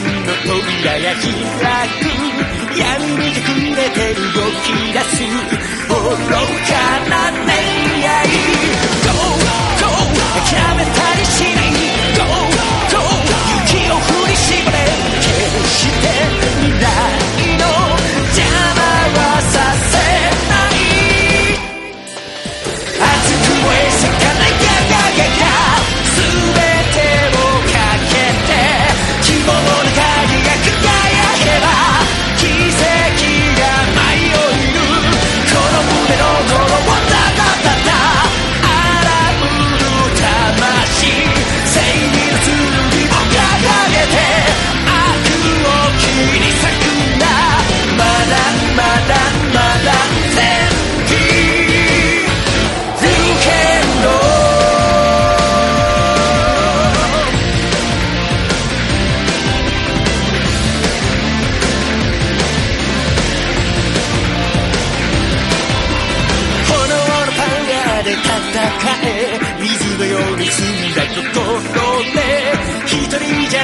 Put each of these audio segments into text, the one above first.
間の扉が開く。闇に隠れて動き出す。愚かな恋愛。どう？どう？諦めたりしない。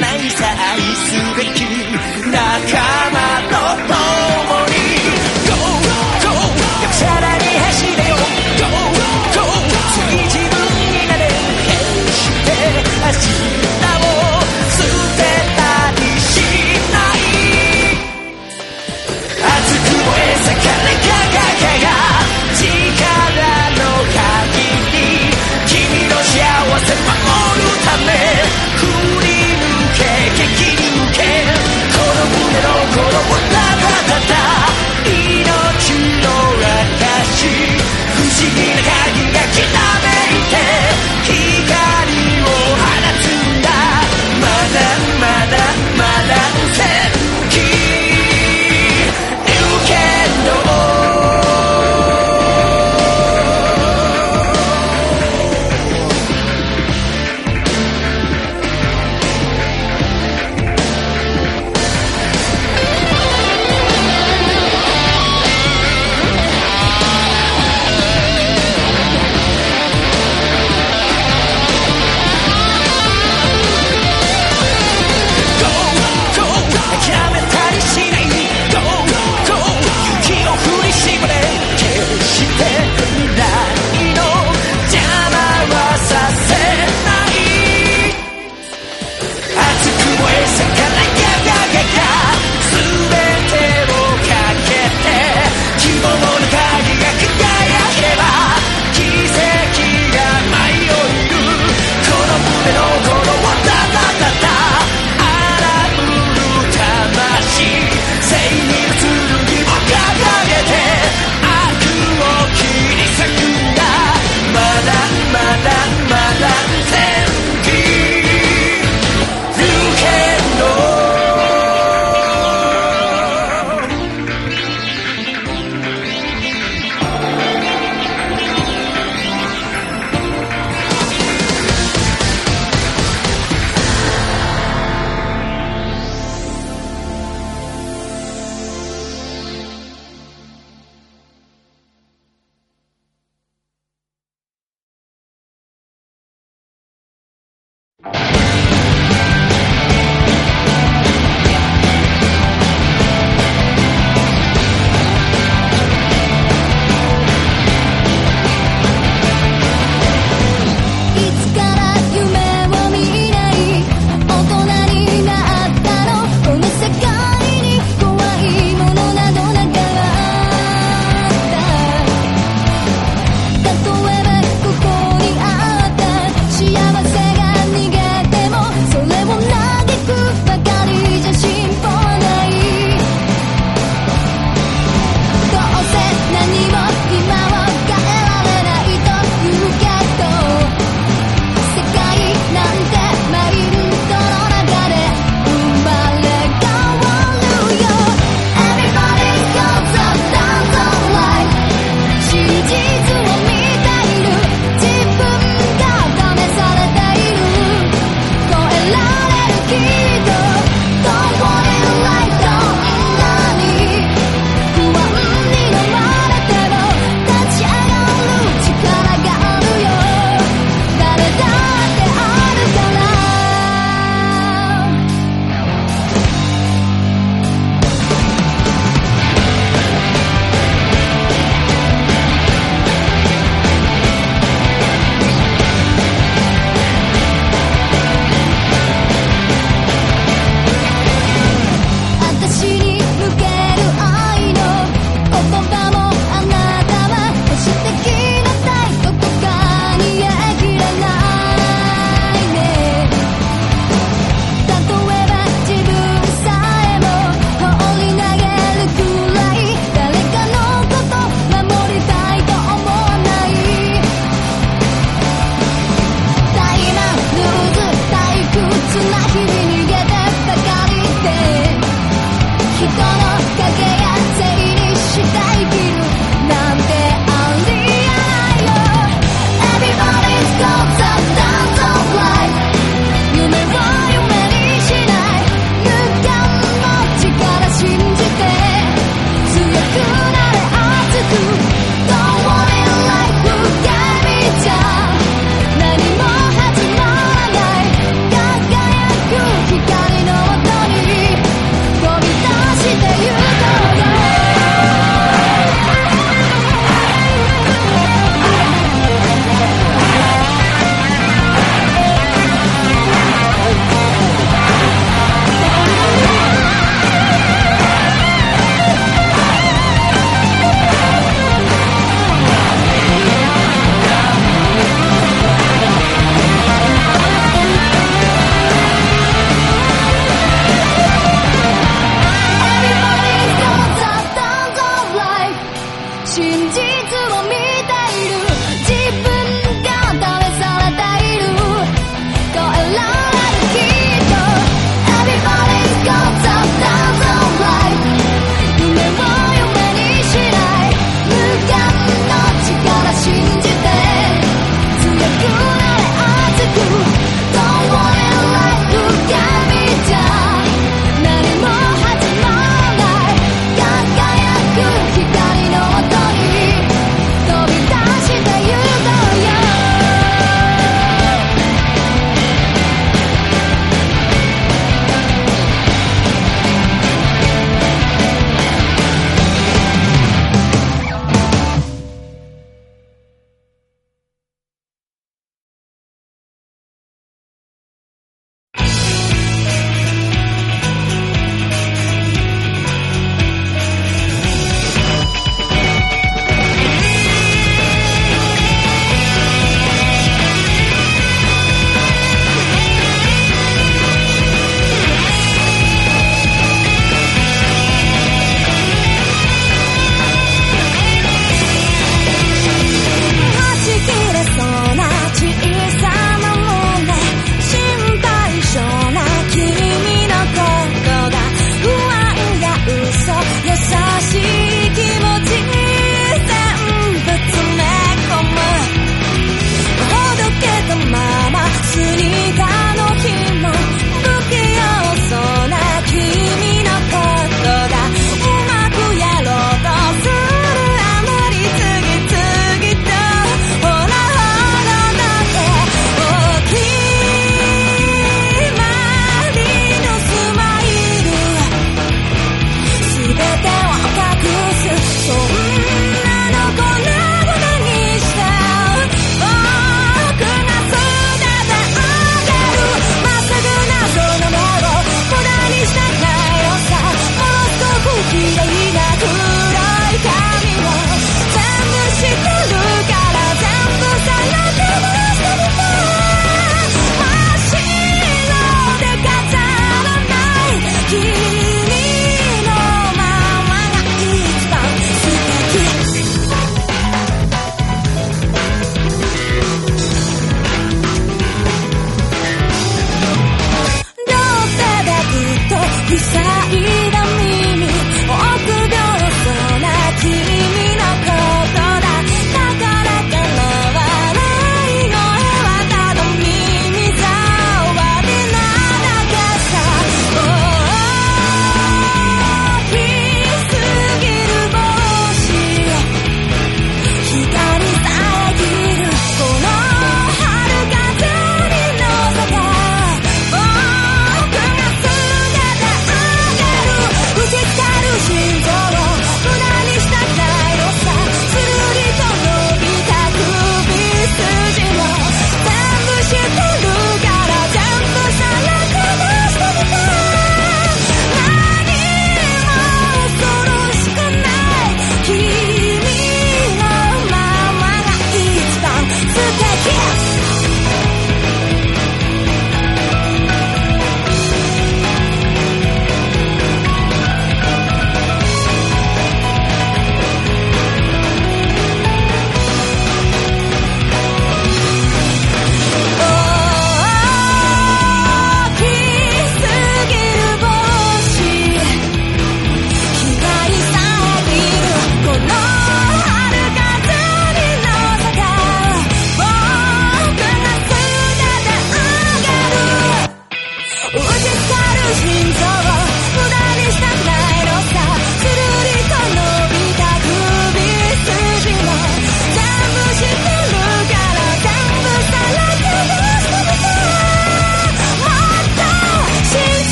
ないさ愛すべき仲間。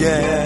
again.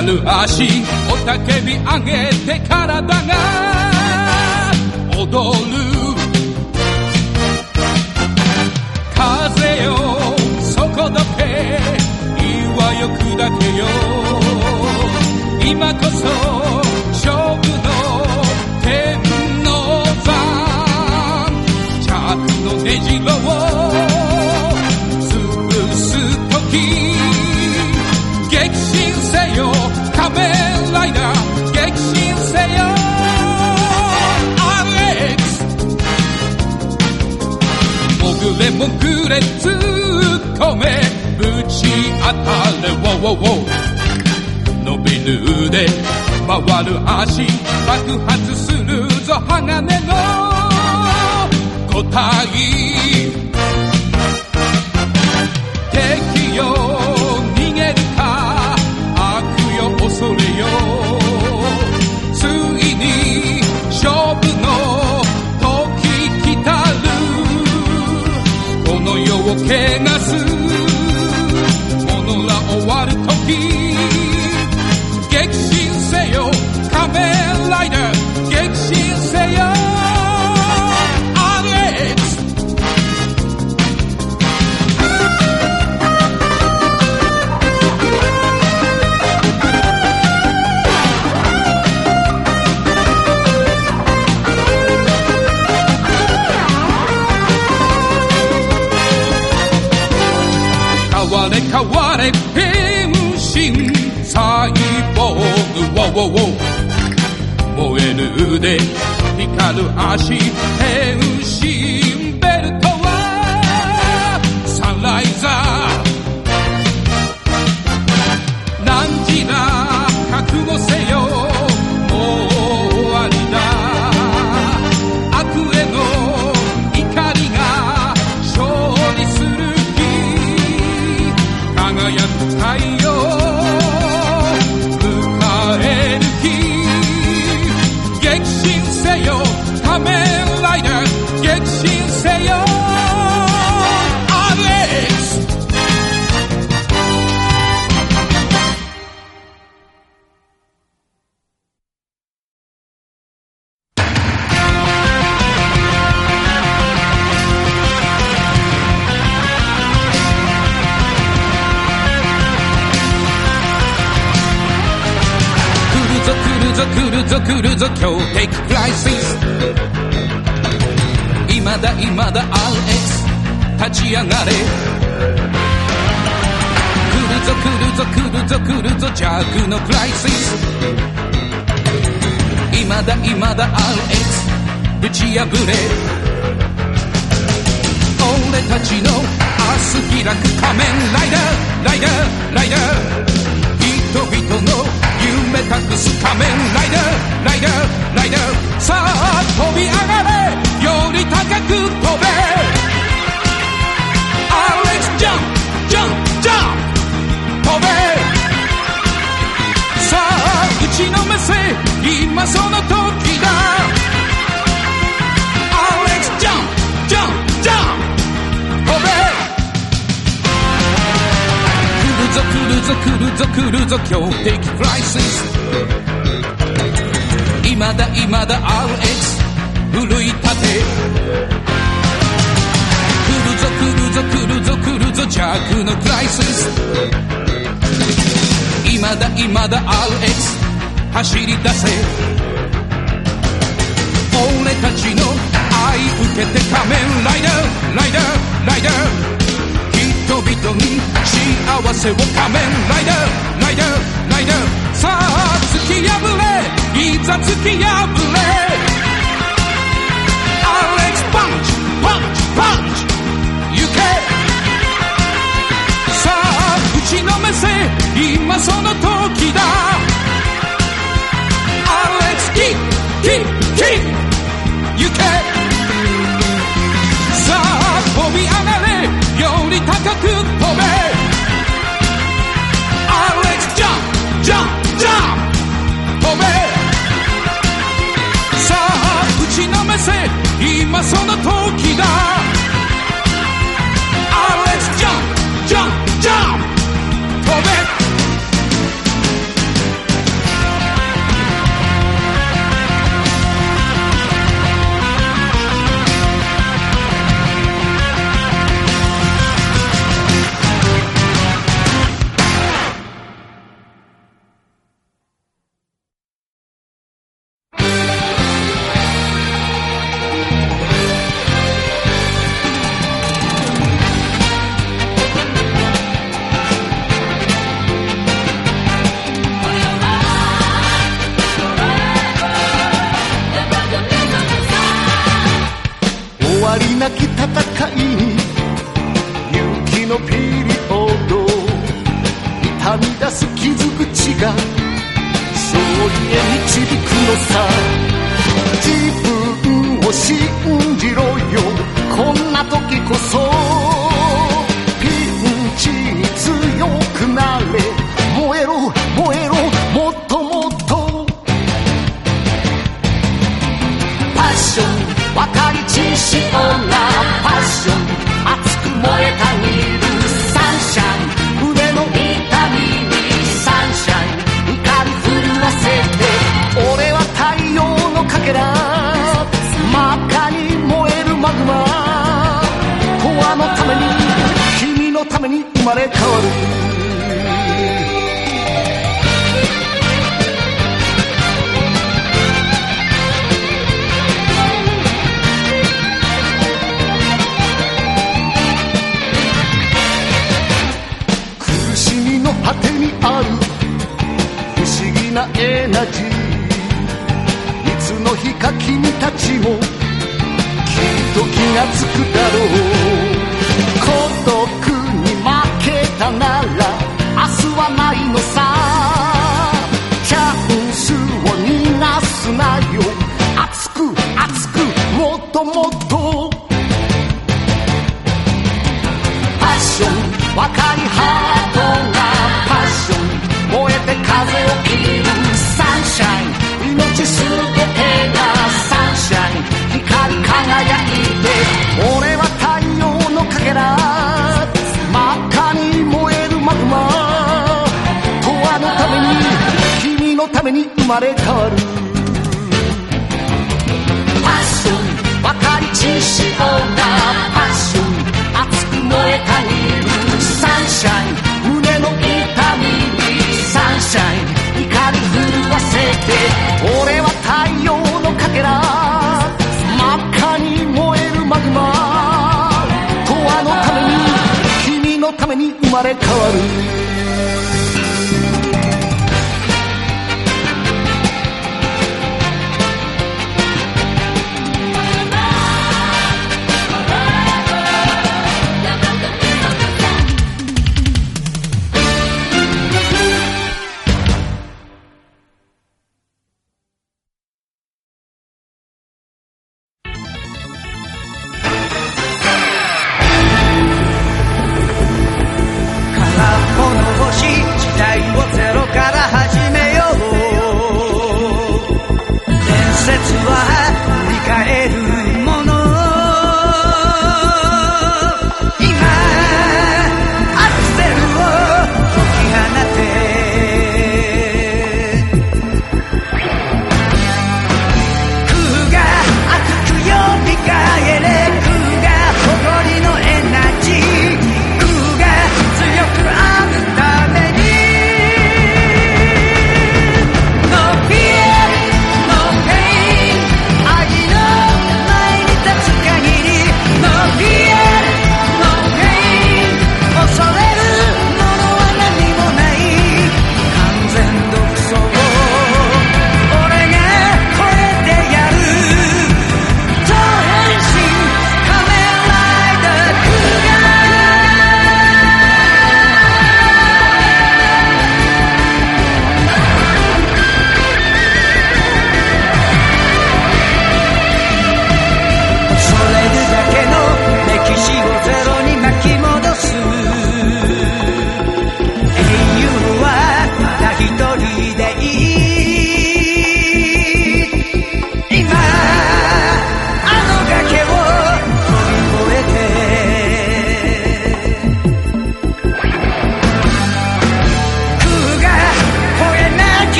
おたけびあげる。突っ込めぶち当たれをのび wow, ウ伸びる腕回る足爆発するぞ鋼の答え que 燃える腕光る足変身ベルトはサンライザー。何時だ覚悟せよ。もう終わりだ。悪への怒りが勝利する日。輝く太陽。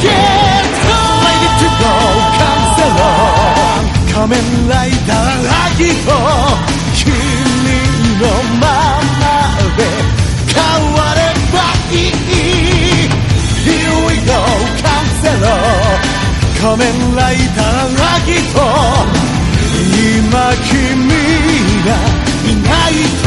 Get ready to go ライダーラギ君のままで変わればいい Here we go ライダーラギ今君がいないと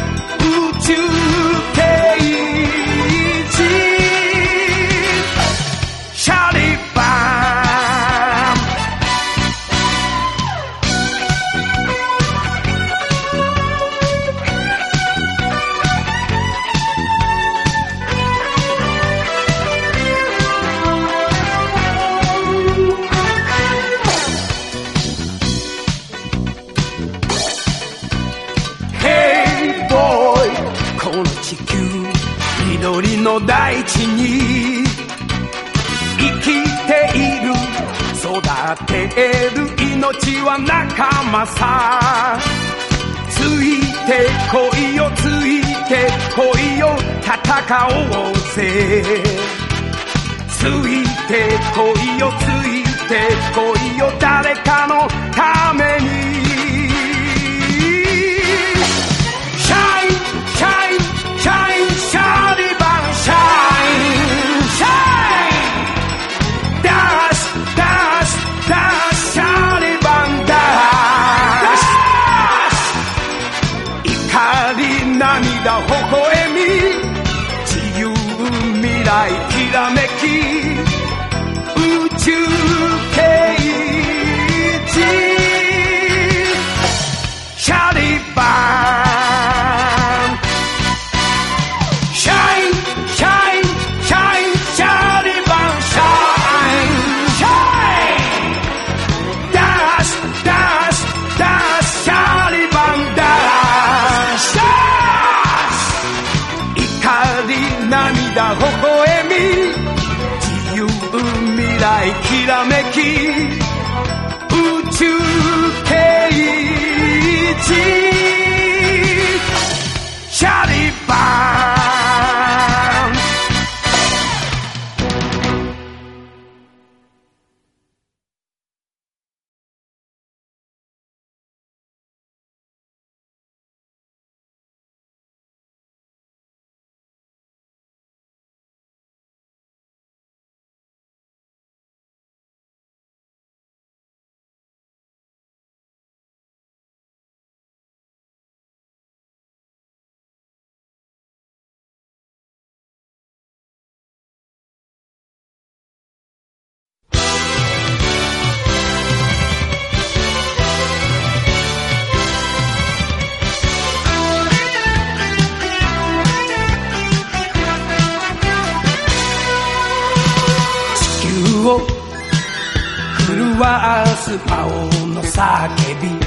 大地に生きている育てる命は仲間さ。ついてこいよついてこいよ戦おうぜ。ついてこいよついてこいよ誰かのために。aqui. スパ音の叫び。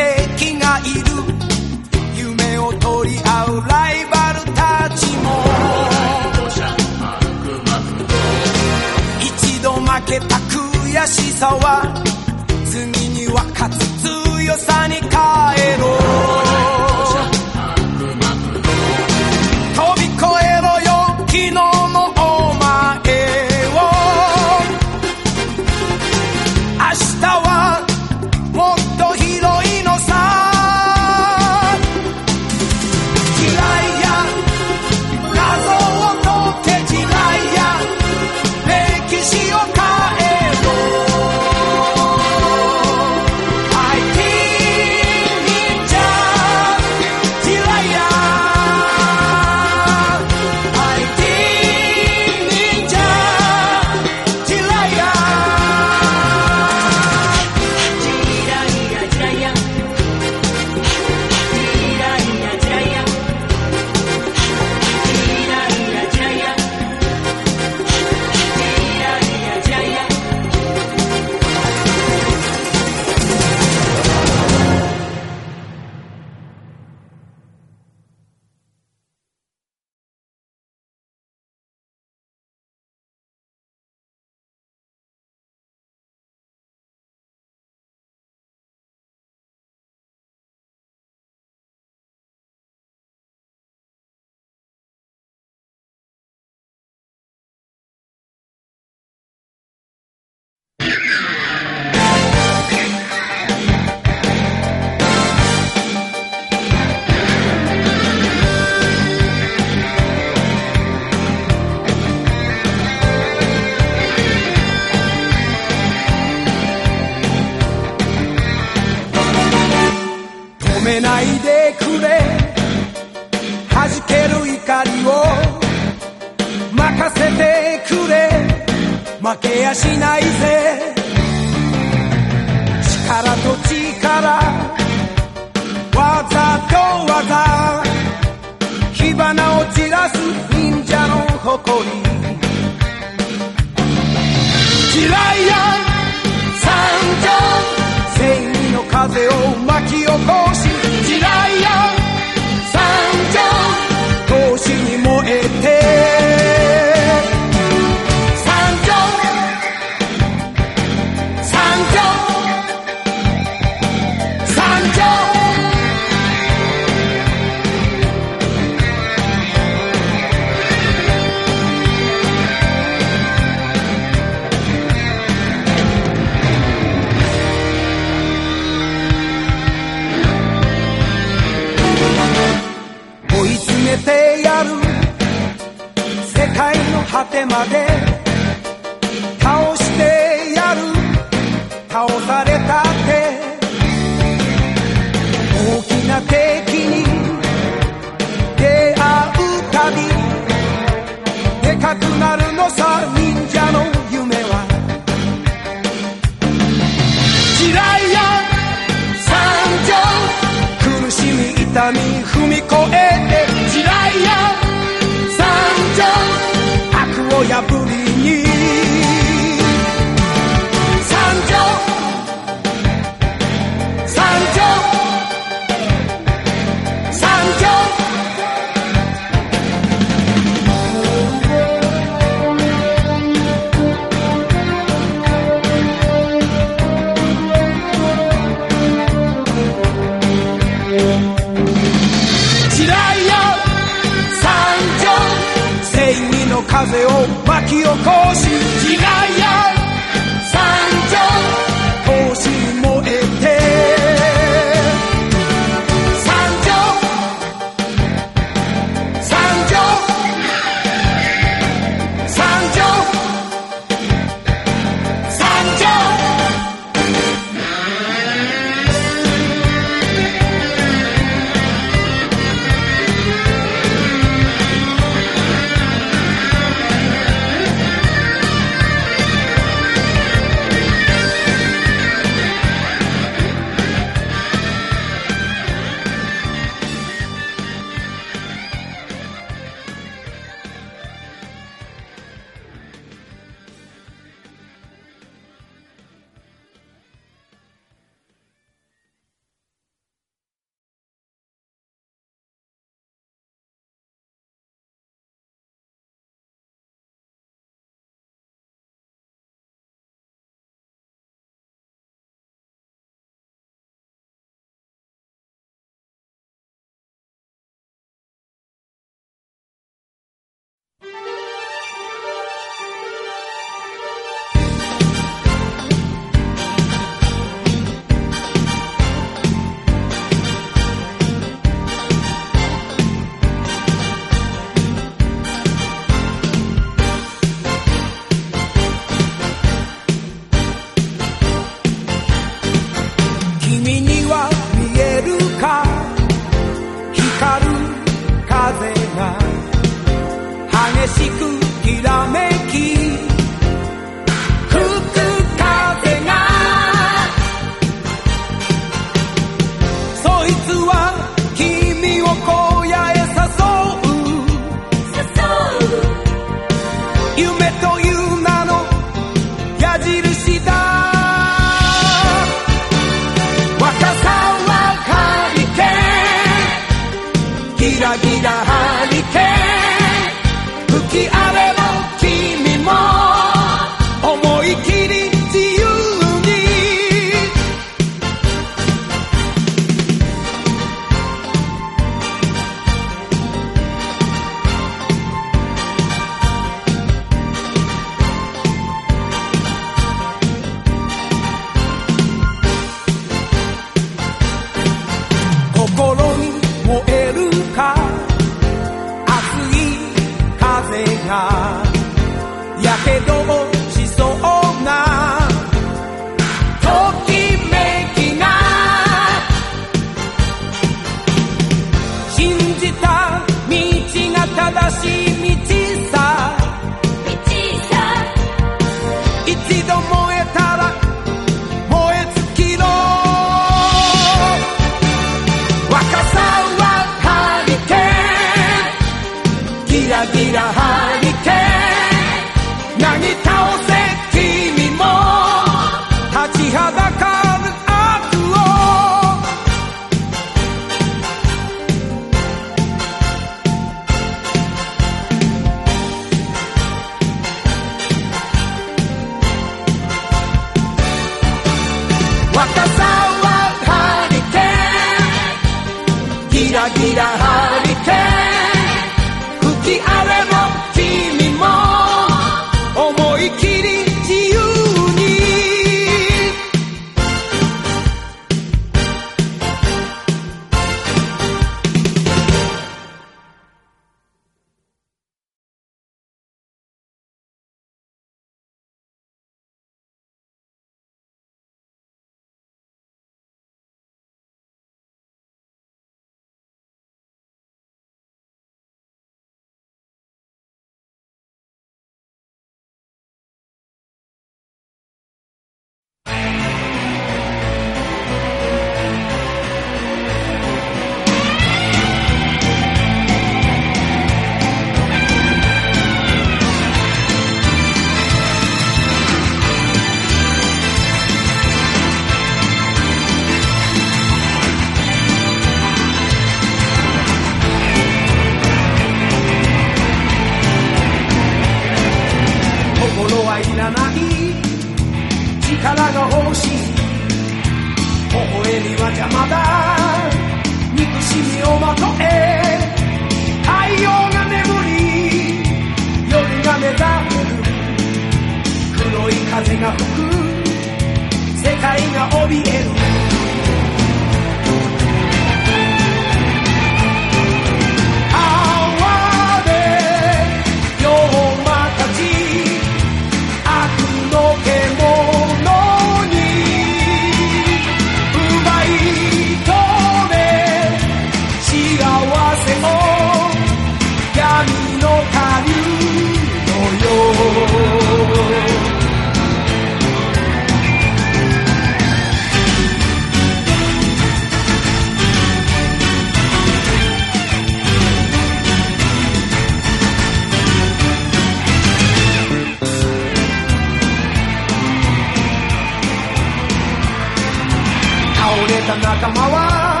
た仲間は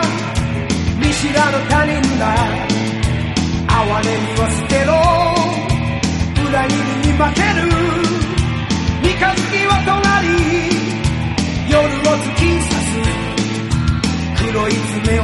見知らぬ他人だ哀れみは捨てろ。裏切りに負ける。三日月は隣。夜を突き刺す。黒い爪を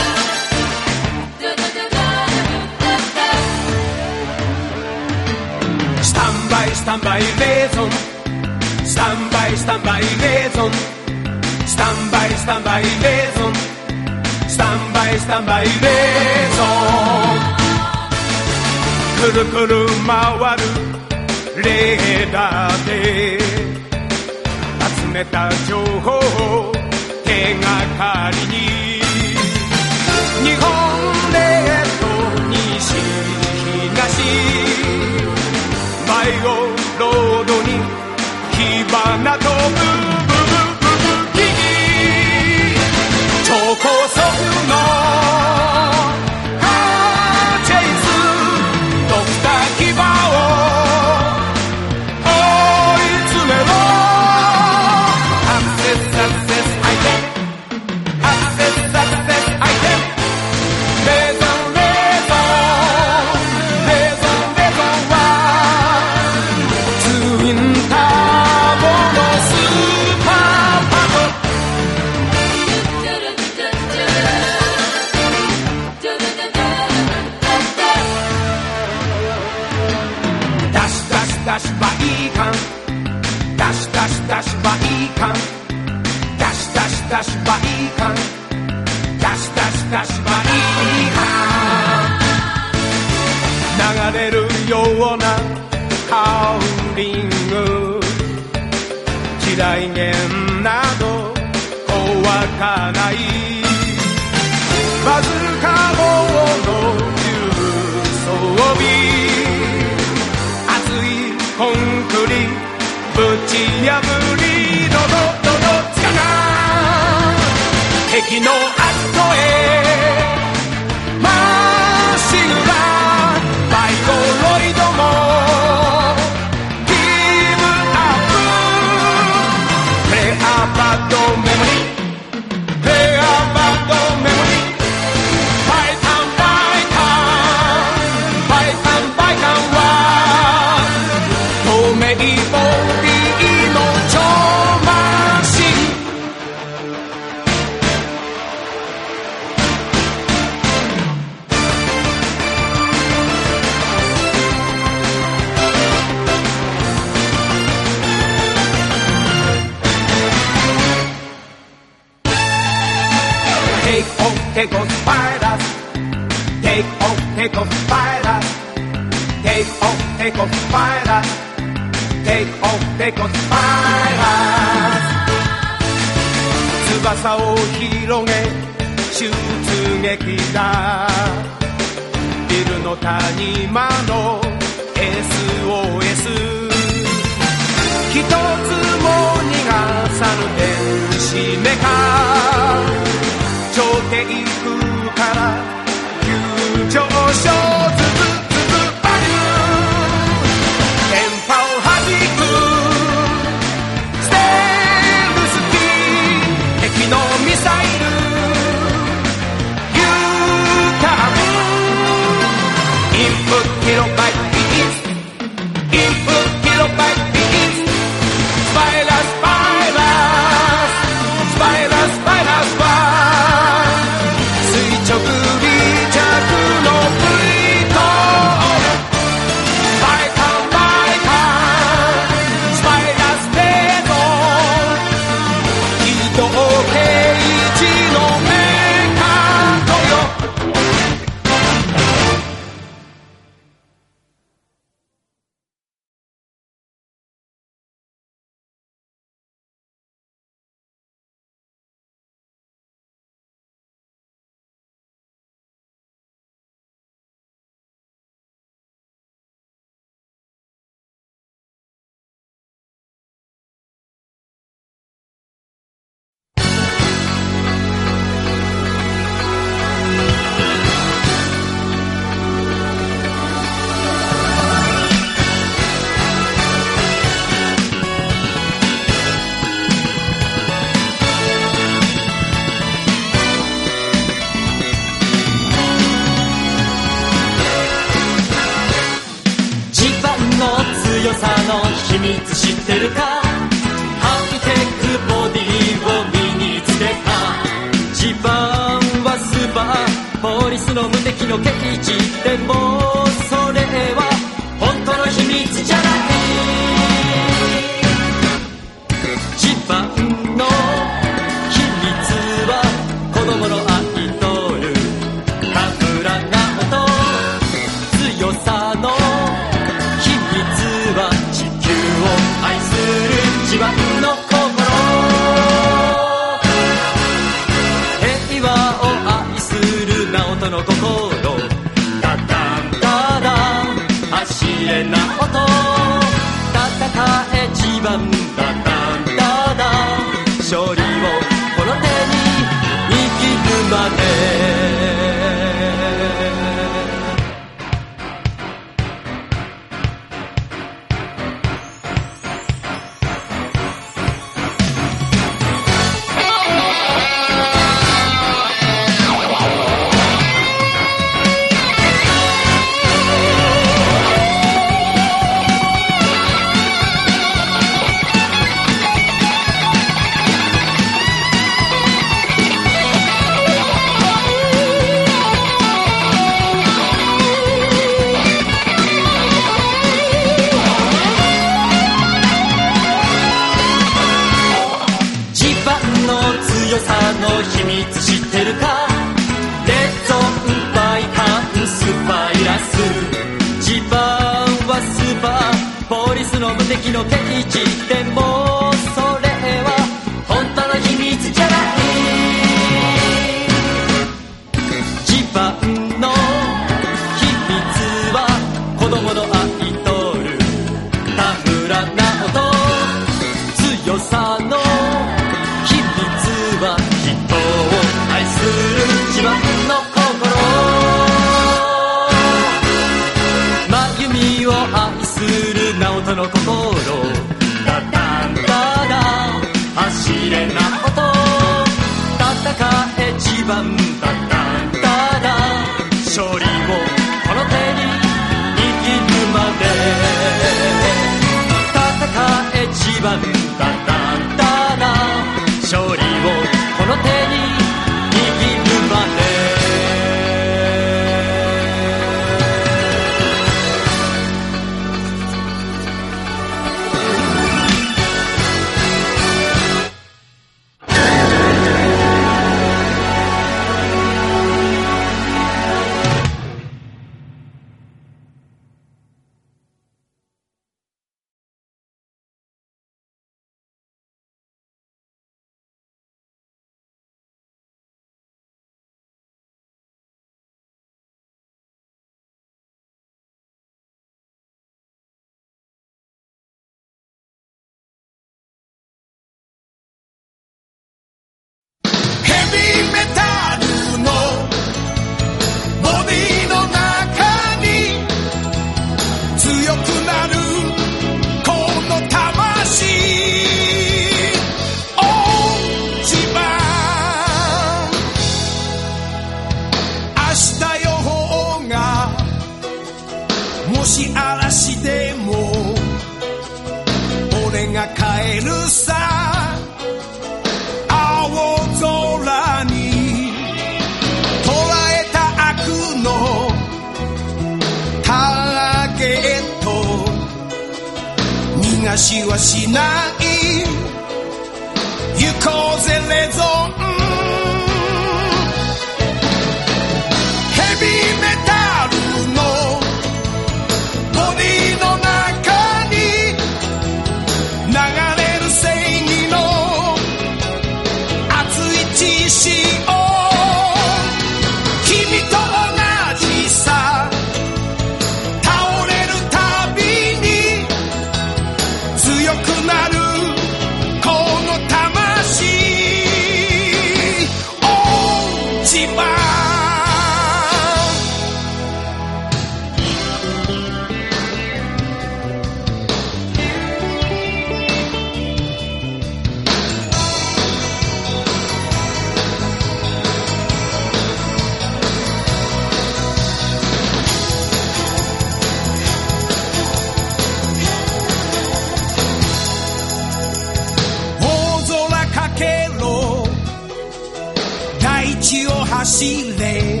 で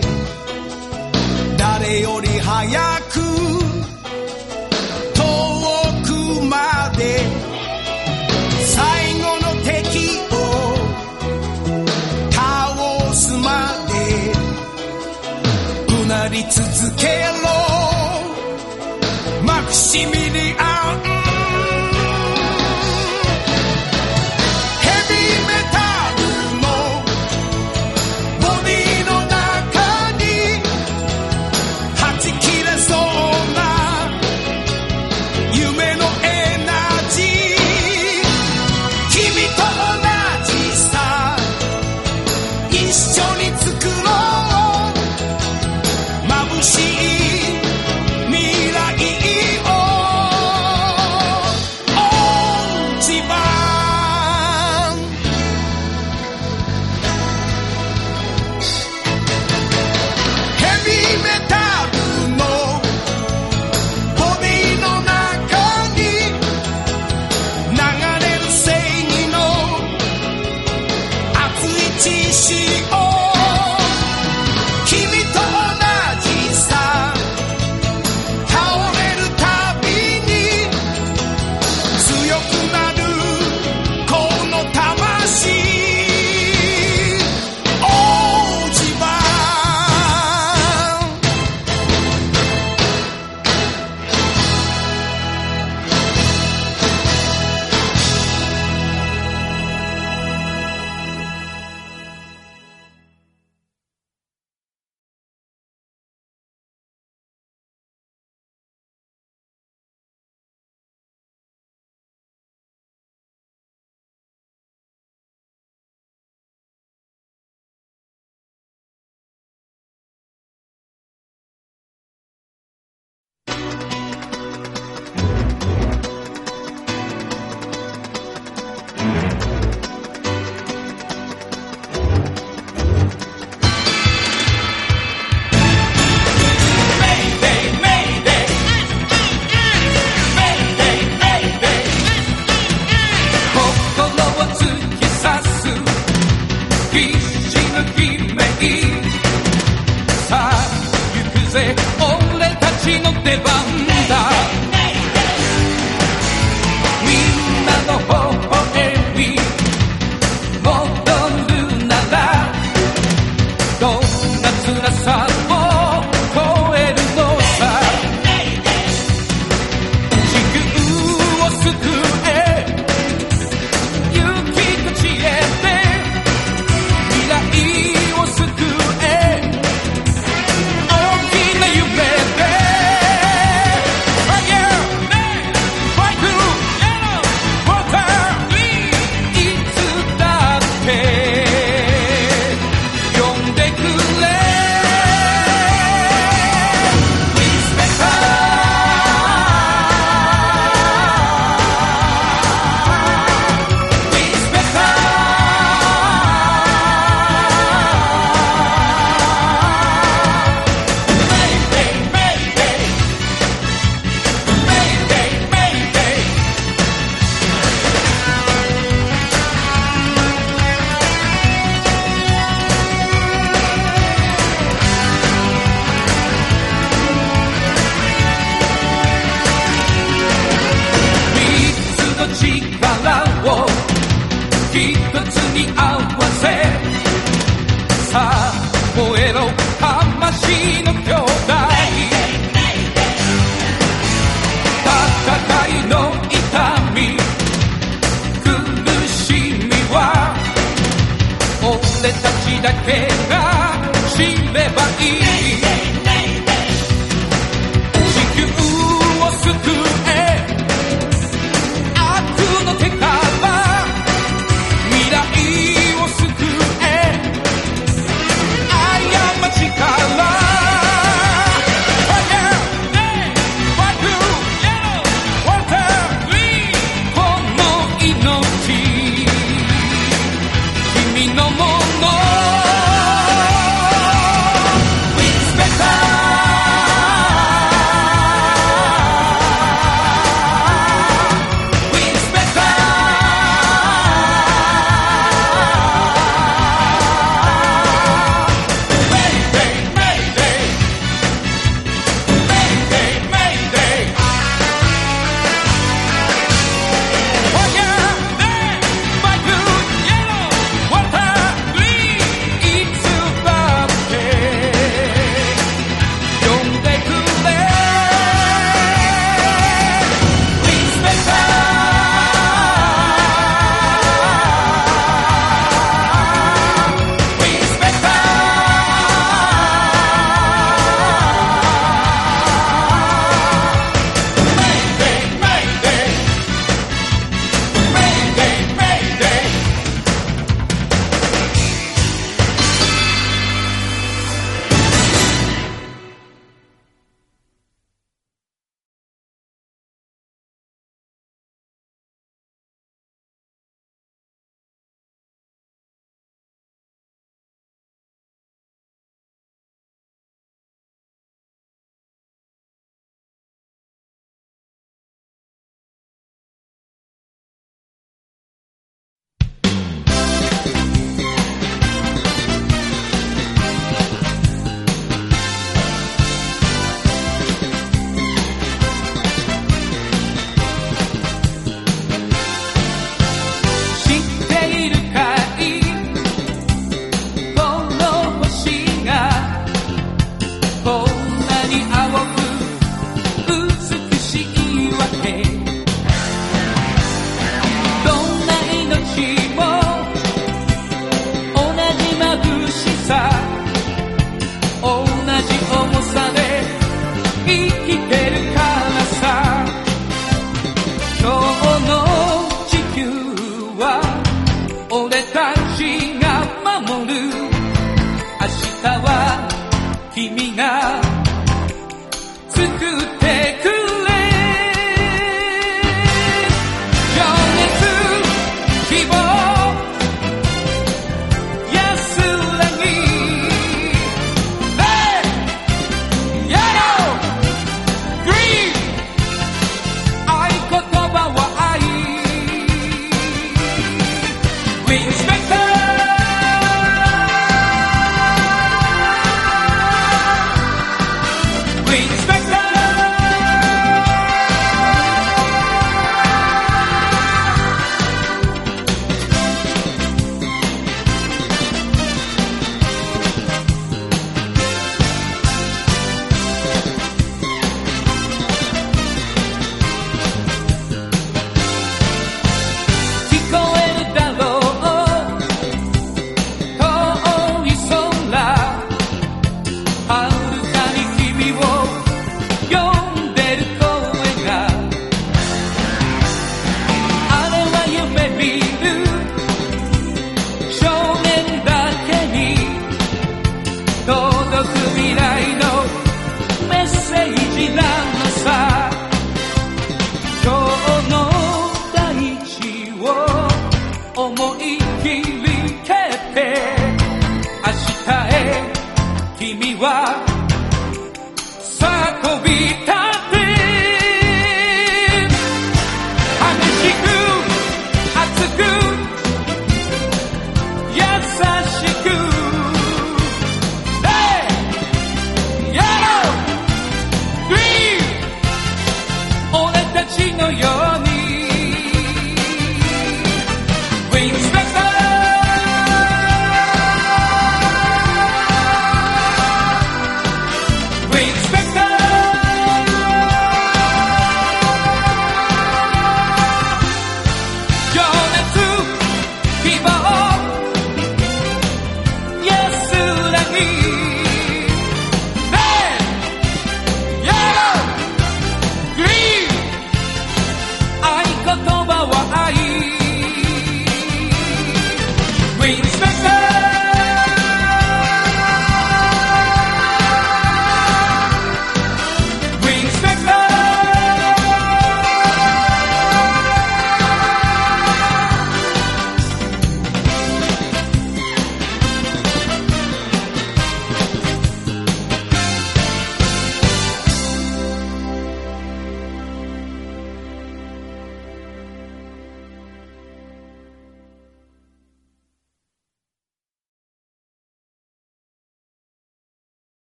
誰より早く遠くまで最後の敵を倒すまでうなり続けろ。マクシミリアン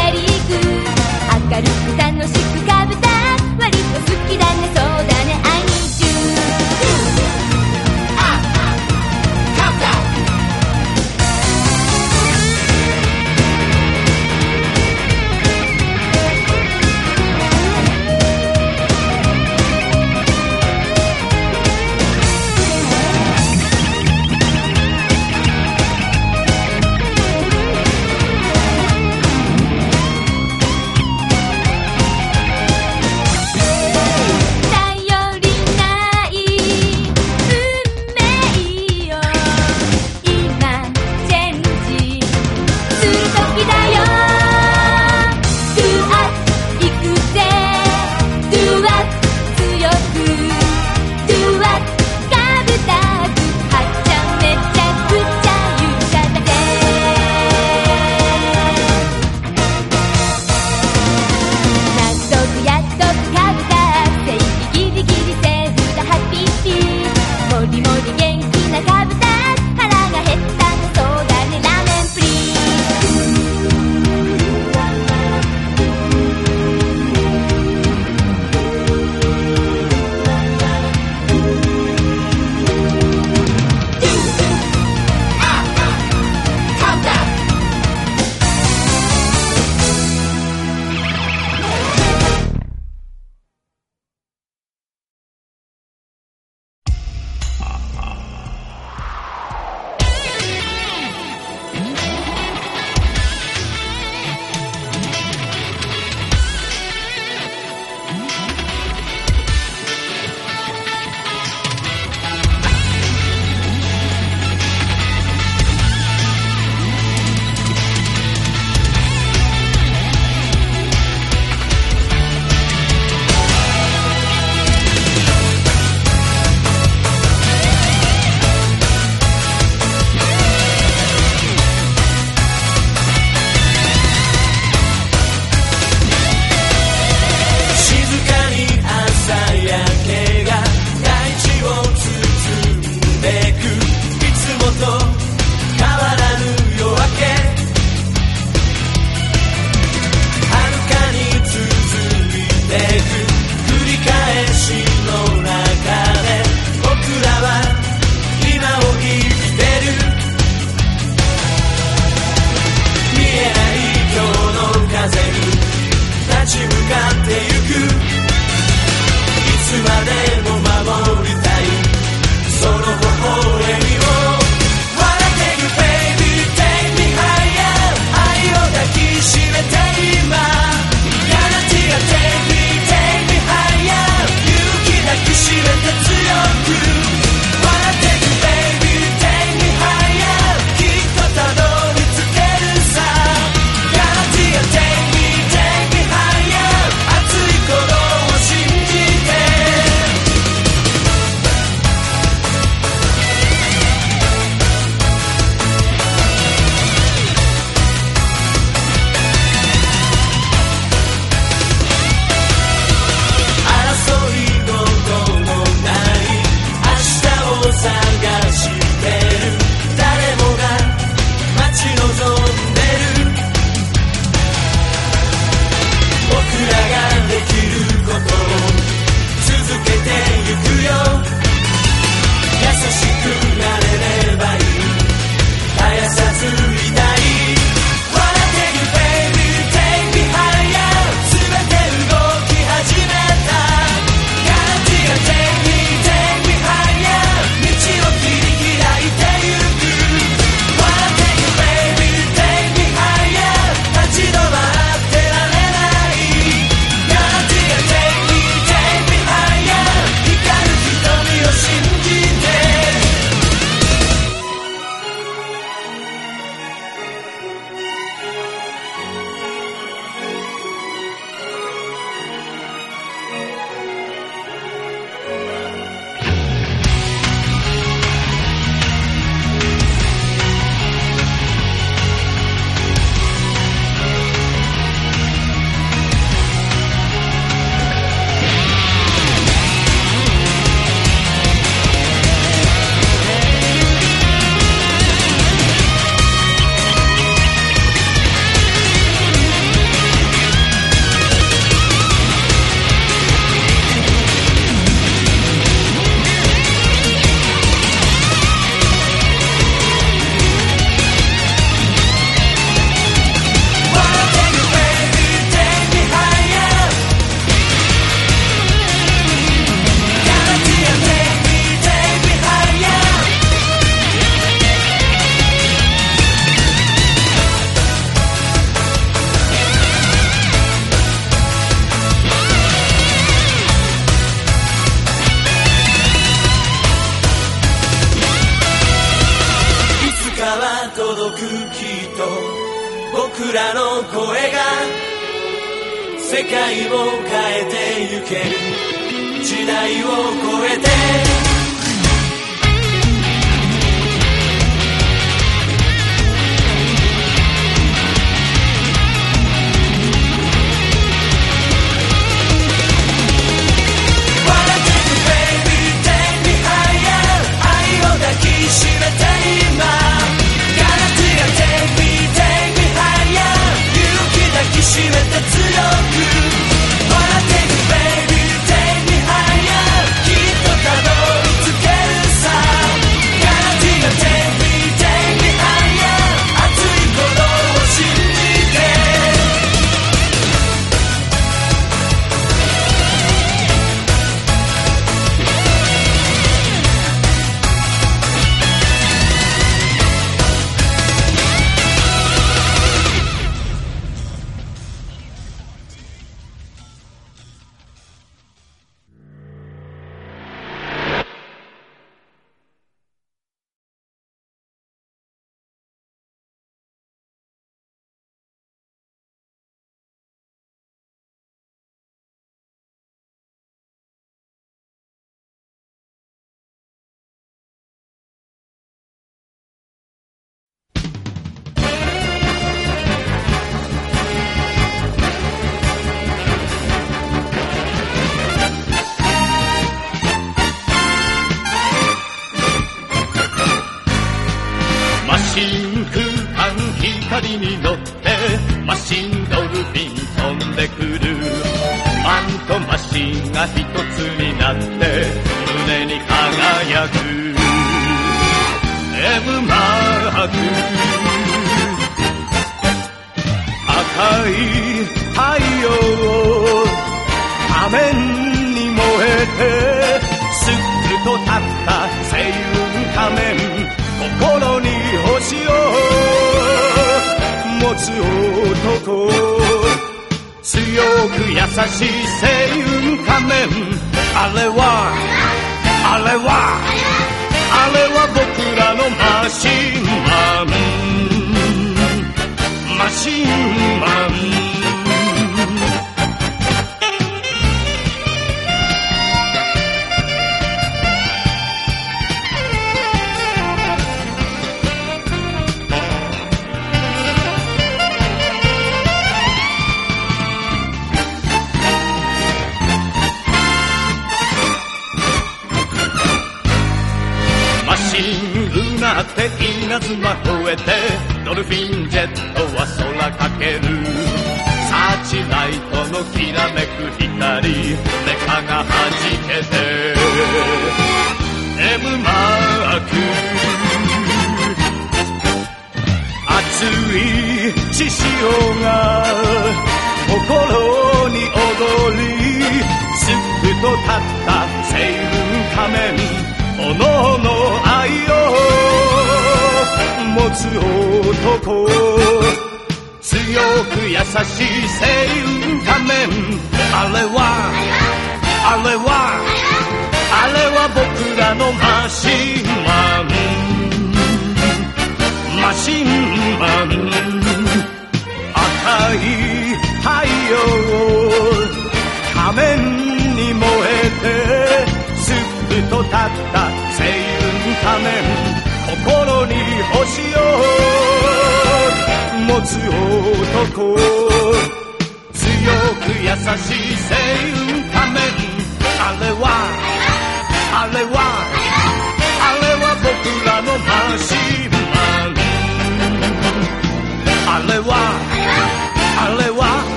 明るく楽しくかぶ割と好きだね。そうだね。あ need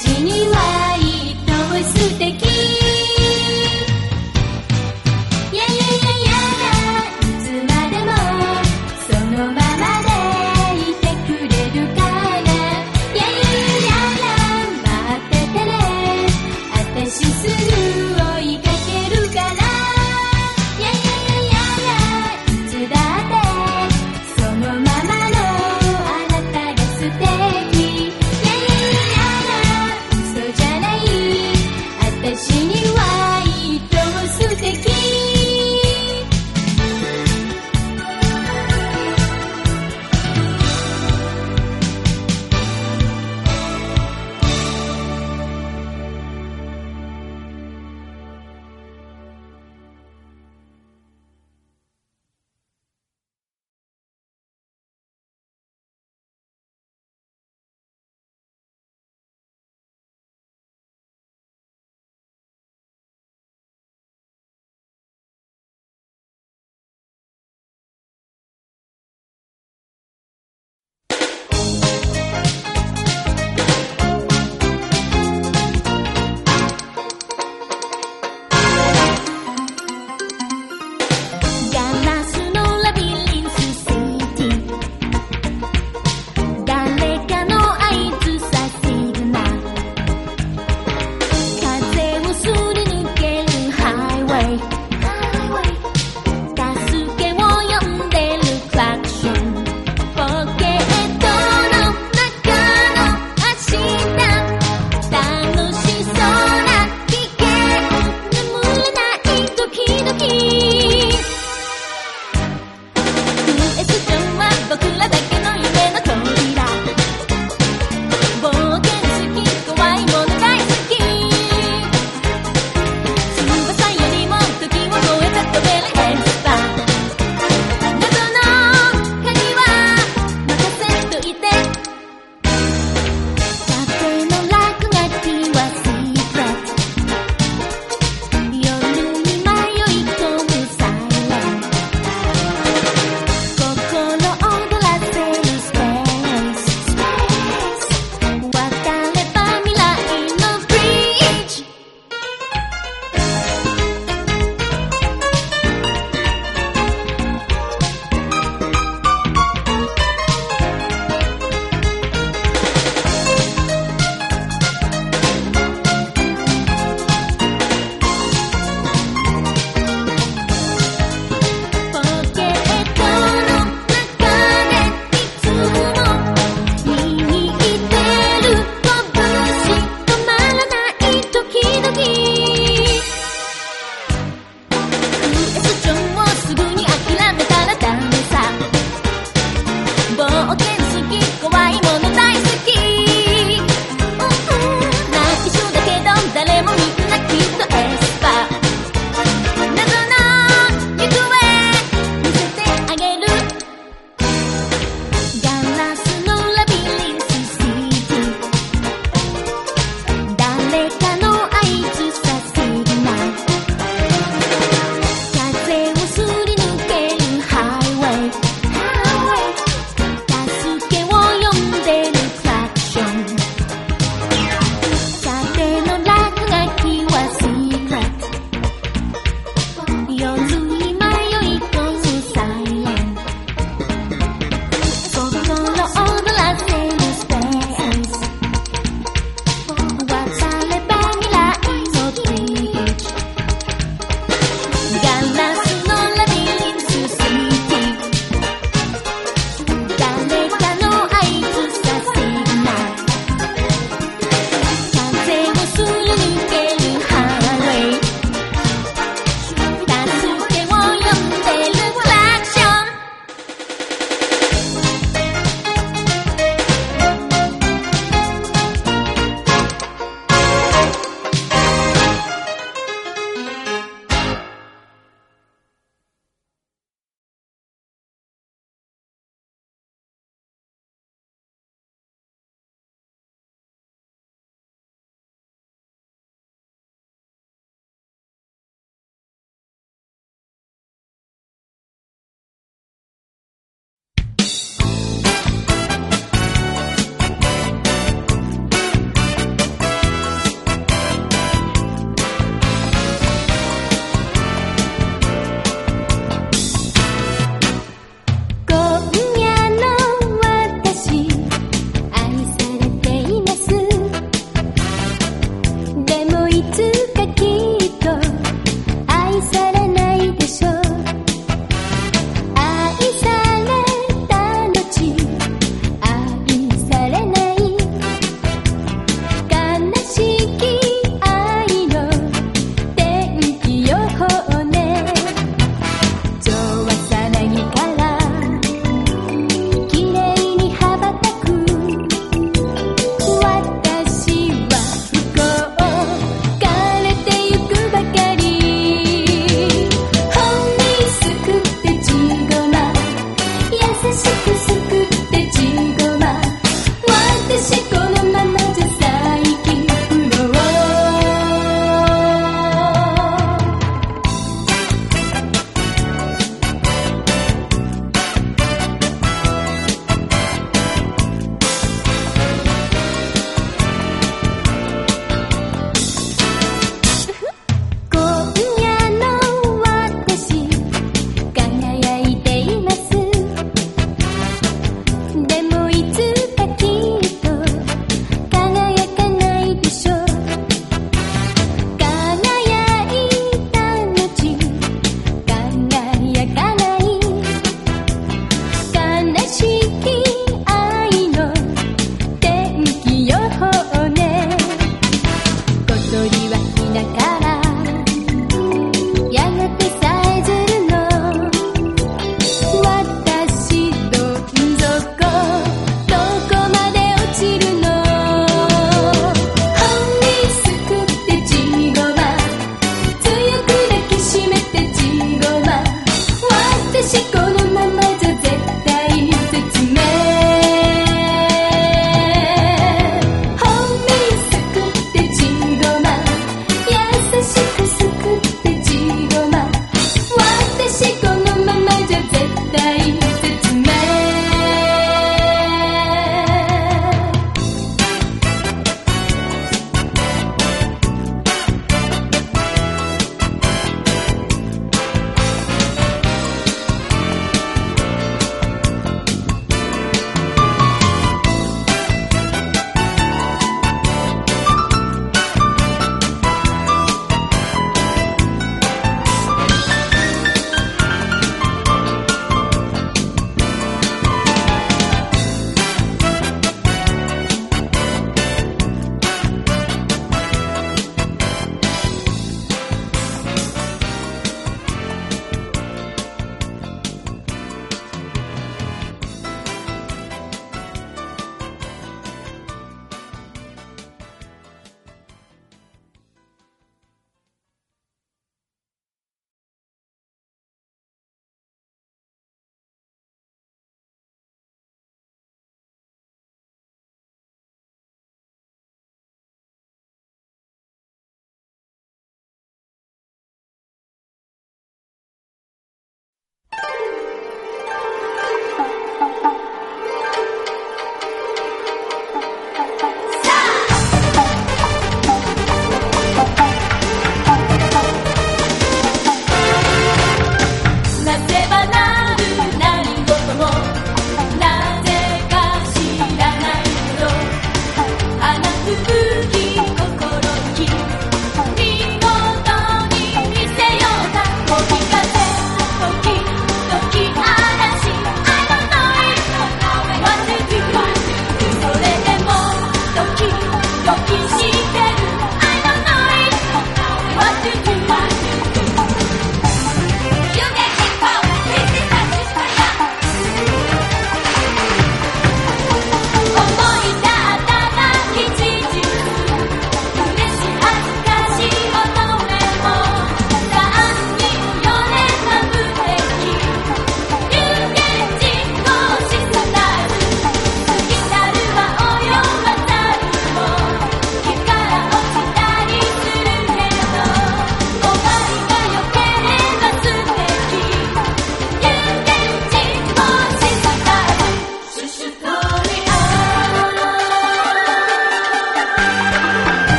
私には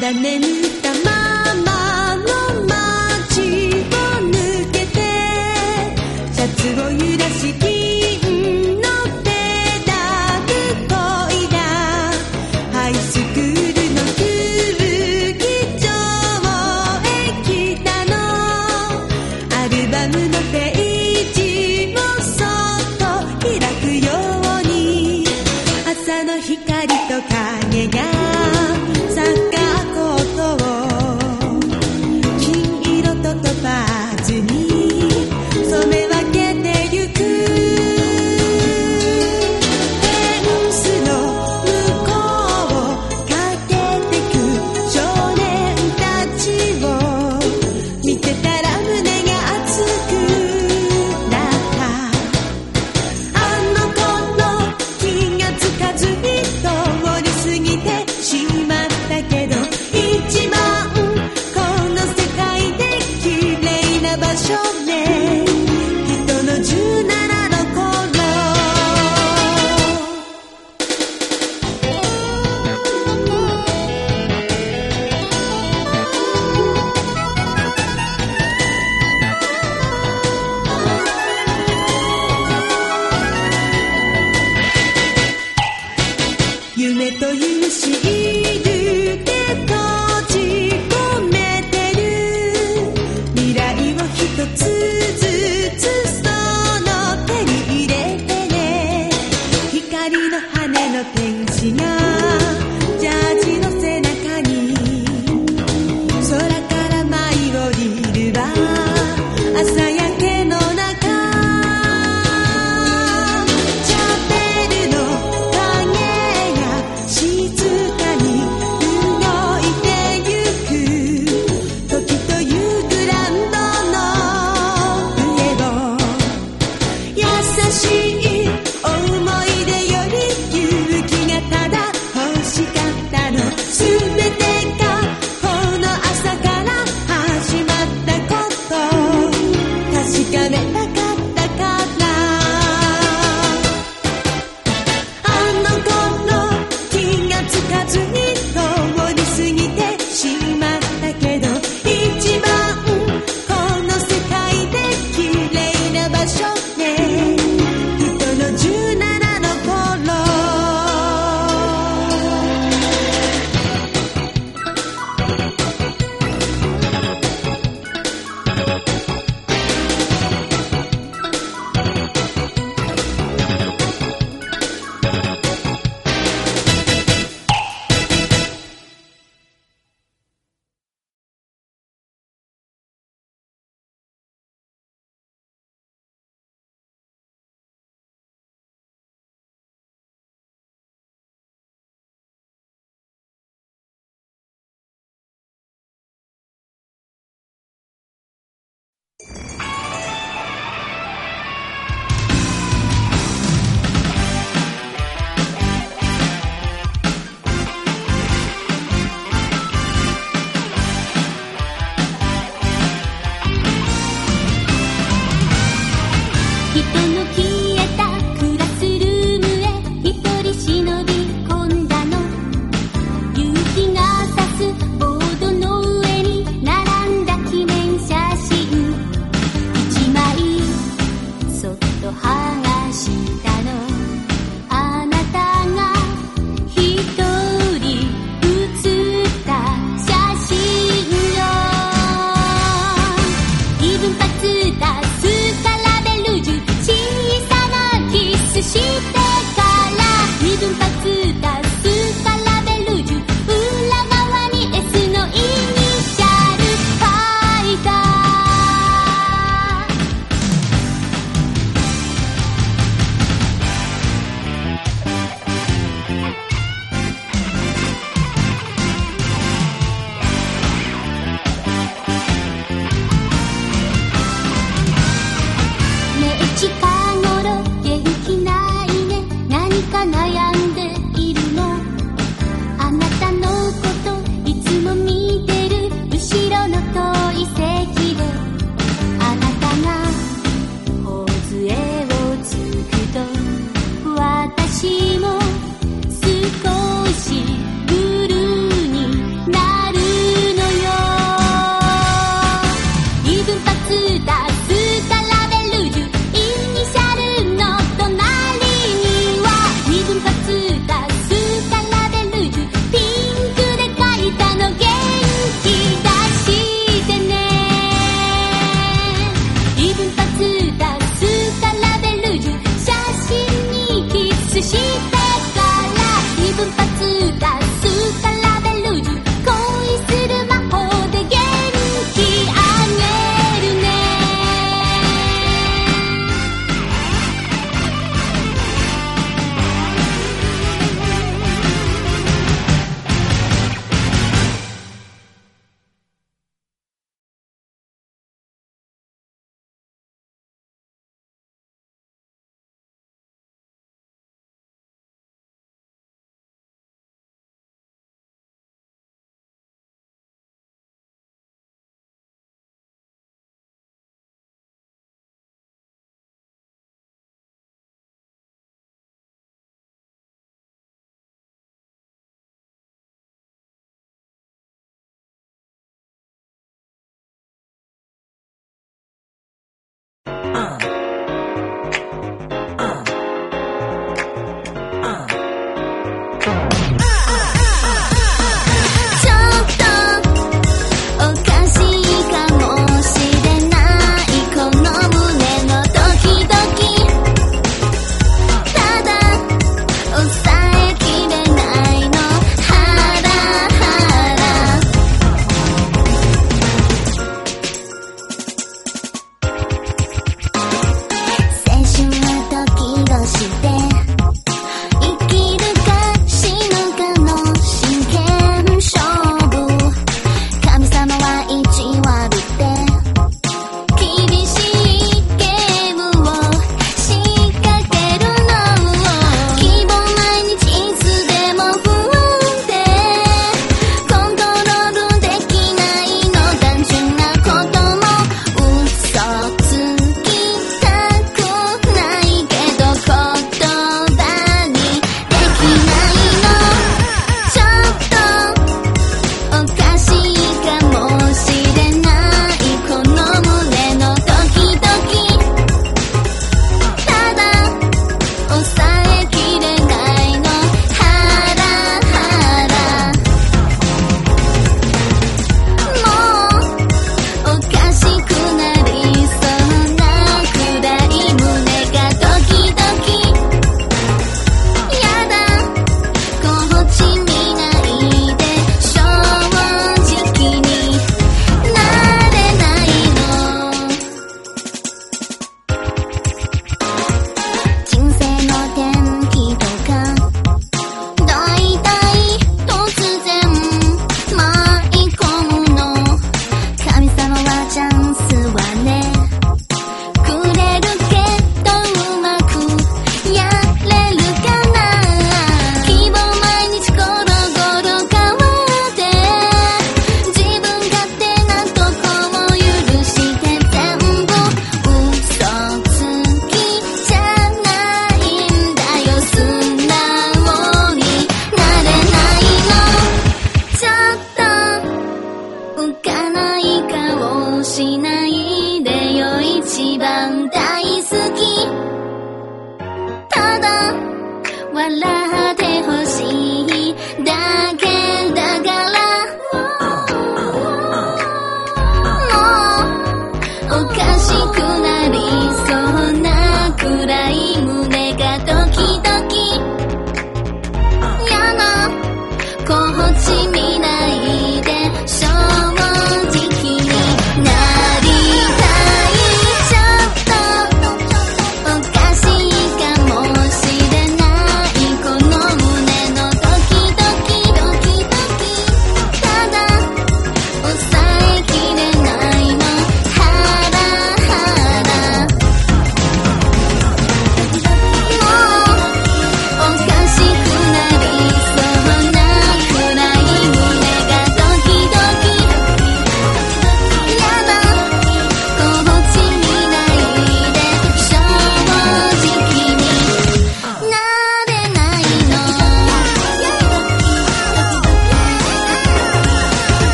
ま